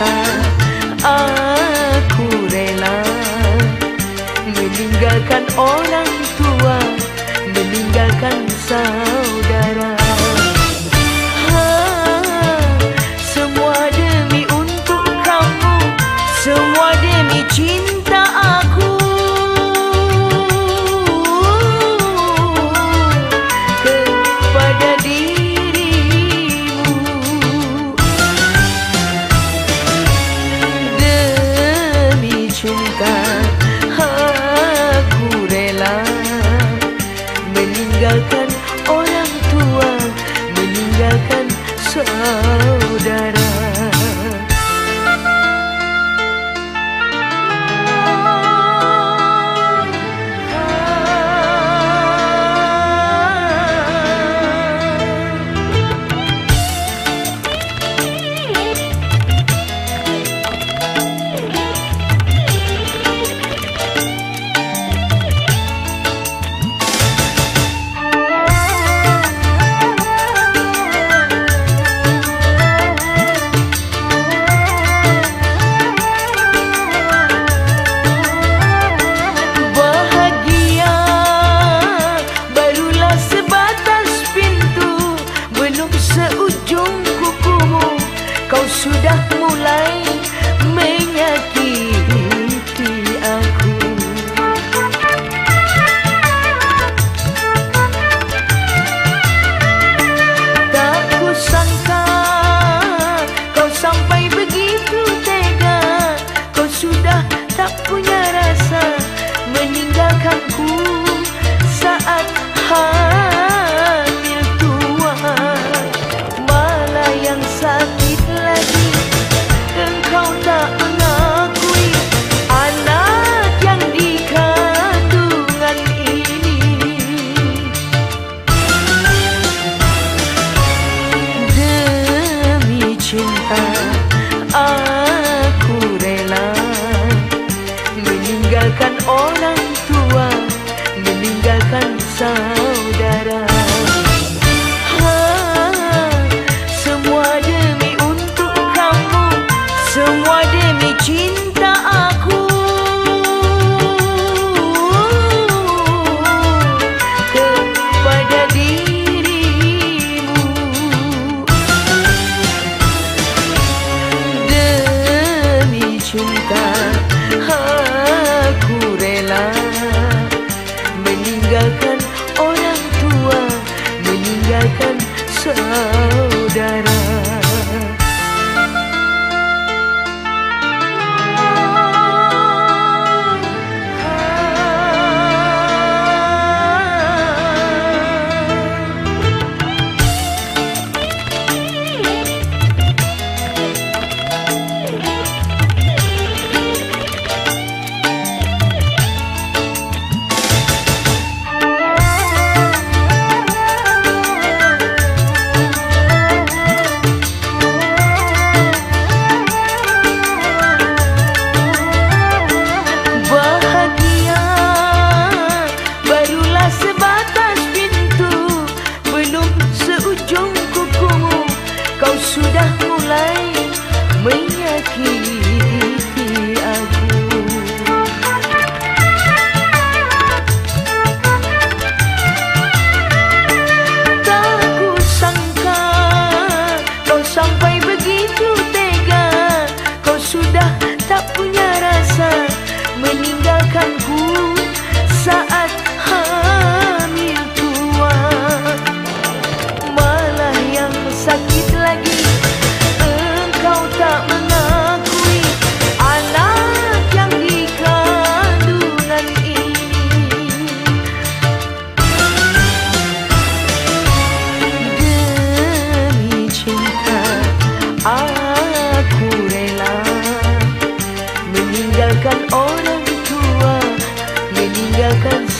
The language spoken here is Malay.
Aku rela Meninggalkan orang tua Meninggalkan saudara. meninggalkan orang tua, meninggalkan saudara. aku rela meninggalkan orang tua meninggalkan saudara. Come. ku your concern.